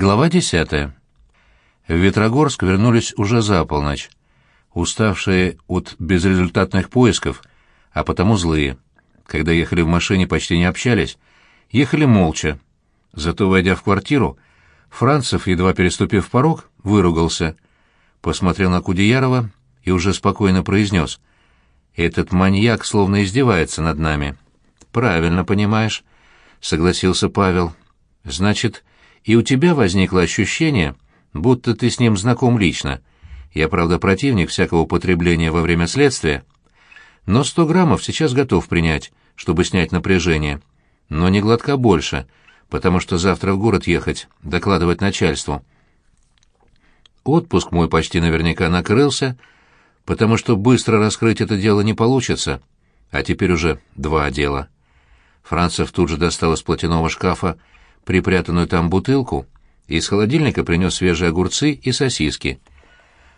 Глава 10. В Ветрогорск вернулись уже за полночь, уставшие от безрезультатных поисков, а потому злые. Когда ехали в машине, почти не общались, ехали молча. Зато, войдя в квартиру, Францев, едва переступив порог, выругался, посмотрел на Кудеярова и уже спокойно произнес. «Этот маньяк словно издевается над нами». «Правильно понимаешь», — согласился Павел. «Значит, — и у тебя возникло ощущение, будто ты с ним знаком лично. Я, правда, противник всякого употребления во время следствия, но сто граммов сейчас готов принять, чтобы снять напряжение. Но не глотка больше, потому что завтра в город ехать, докладывать начальству. Отпуск мой почти наверняка накрылся, потому что быстро раскрыть это дело не получится. А теперь уже два дела. Францев тут же достал из платяного шкафа припрятанную там бутылку, из холодильника принес свежие огурцы и сосиски.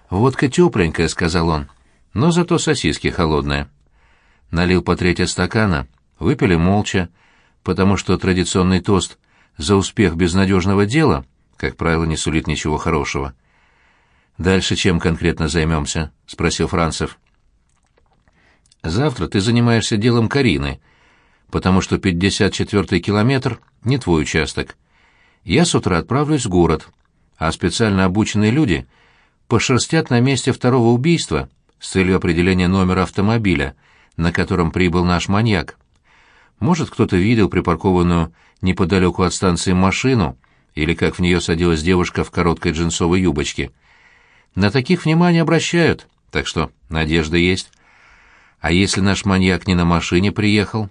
«Водка тепленькая», — сказал он, — «но зато сосиски холодные». Налил по третье стакана, выпили молча, потому что традиционный тост «за успех безнадежного дела», как правило, не сулит ничего хорошего. «Дальше чем конкретно займемся?» — спросил Францев. «Завтра ты занимаешься делом Карины, потому что 54-й километр — не твой участок. Я с утра отправлюсь в город, а специально обученные люди пошерстят на месте второго убийства с целью определения номера автомобиля, на котором прибыл наш маньяк. Может, кто-то видел припаркованную неподалеку от станции машину или как в нее садилась девушка в короткой джинсовой юбочке. На таких внимание обращают, так что надежда есть. А если наш маньяк не на машине приехал?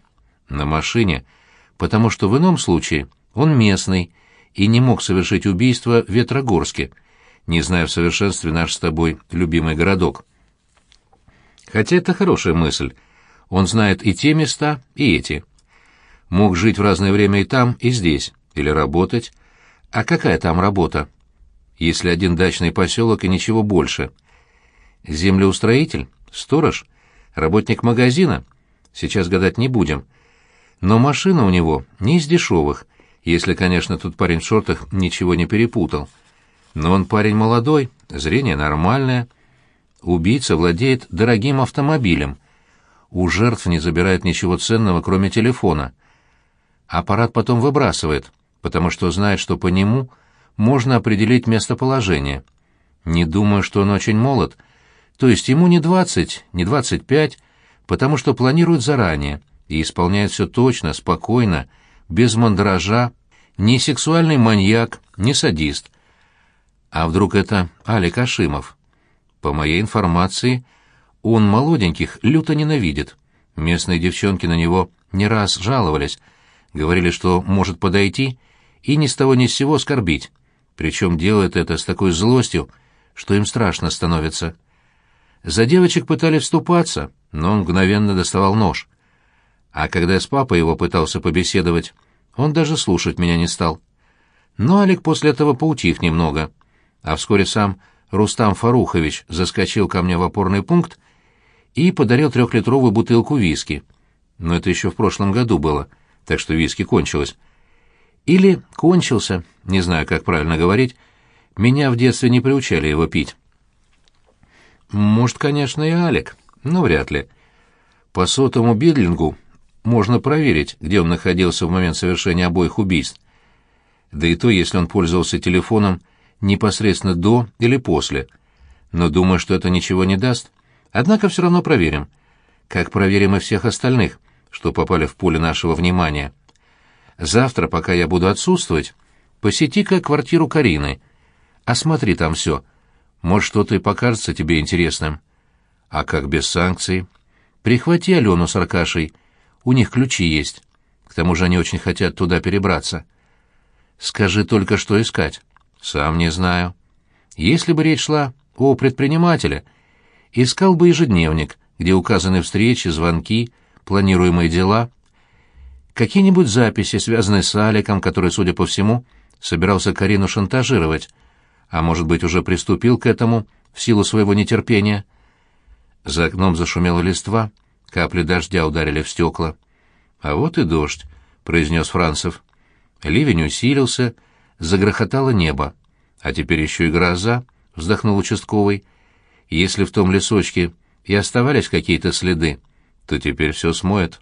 На машине — потому что в ином случае он местный и не мог совершить убийство в Ветрогорске, не зная в совершенстве наш с тобой любимый городок. Хотя это хорошая мысль. Он знает и те места, и эти. Мог жить в разное время и там, и здесь, или работать. А какая там работа? Если один дачный поселок и ничего больше. Землеустроитель? Сторож? Работник магазина? Сейчас гадать не будем — но машина у него не из дешевых, если, конечно, тут парень в шортах ничего не перепутал. Но он парень молодой, зрение нормальное. Убийца владеет дорогим автомобилем. У жертв не забирает ничего ценного, кроме телефона. Аппарат потом выбрасывает, потому что знает, что по нему можно определить местоположение. Не думаю, что он очень молод, то есть ему не 20, не 25, потому что планирует заранее — и исполняет все точно, спокойно, без мандража, не сексуальный маньяк, не садист. А вдруг это Алик Ашимов? По моей информации, он молоденьких люто ненавидит. Местные девчонки на него не раз жаловались, говорили, что может подойти и ни с того ни с сего оскорбить. Причем делает это с такой злостью, что им страшно становится. За девочек пытались вступаться, но он мгновенно доставал нож — а когда я с папой его пытался побеседовать, он даже слушать меня не стал. Но Алик после этого поутих немного. А вскоре сам Рустам Фарухович заскочил ко мне в опорный пункт и подарил трехлитровую бутылку виски. Но это еще в прошлом году было, так что виски кончилось. Или кончился, не знаю, как правильно говорить, меня в детстве не приучали его пить. Может, конечно, и Алик, но вряд ли. По сотому бидлингу можно проверить, где он находился в момент совершения обоих убийств. Да и то, если он пользовался телефоном непосредственно до или после. Но думаю, что это ничего не даст. Однако все равно проверим. Как проверим и всех остальных, что попали в поле нашего внимания. Завтра, пока я буду отсутствовать, посети-ка квартиру Карины. Осмотри там все. Может, что-то и покажется тебе интересным. А как без санкций? Прихвати Алену с Аркашей — у них ключи есть. К тому же они очень хотят туда перебраться. Скажи только, что искать. Сам не знаю. Если бы речь шла о предпринимателе, искал бы ежедневник, где указаны встречи, звонки, планируемые дела, какие-нибудь записи, связанные с Аликом, который, судя по всему, собирался Карину шантажировать, а может быть, уже приступил к этому в силу своего нетерпения. За окном зашумела листва — Капли дождя ударили в стекла. «А вот и дождь», — произнес Францев. Ливень усилился, загрохотало небо. «А теперь еще и гроза», — вздохнул участковый. «Если в том лесочке и оставались какие-то следы, то теперь все смоет».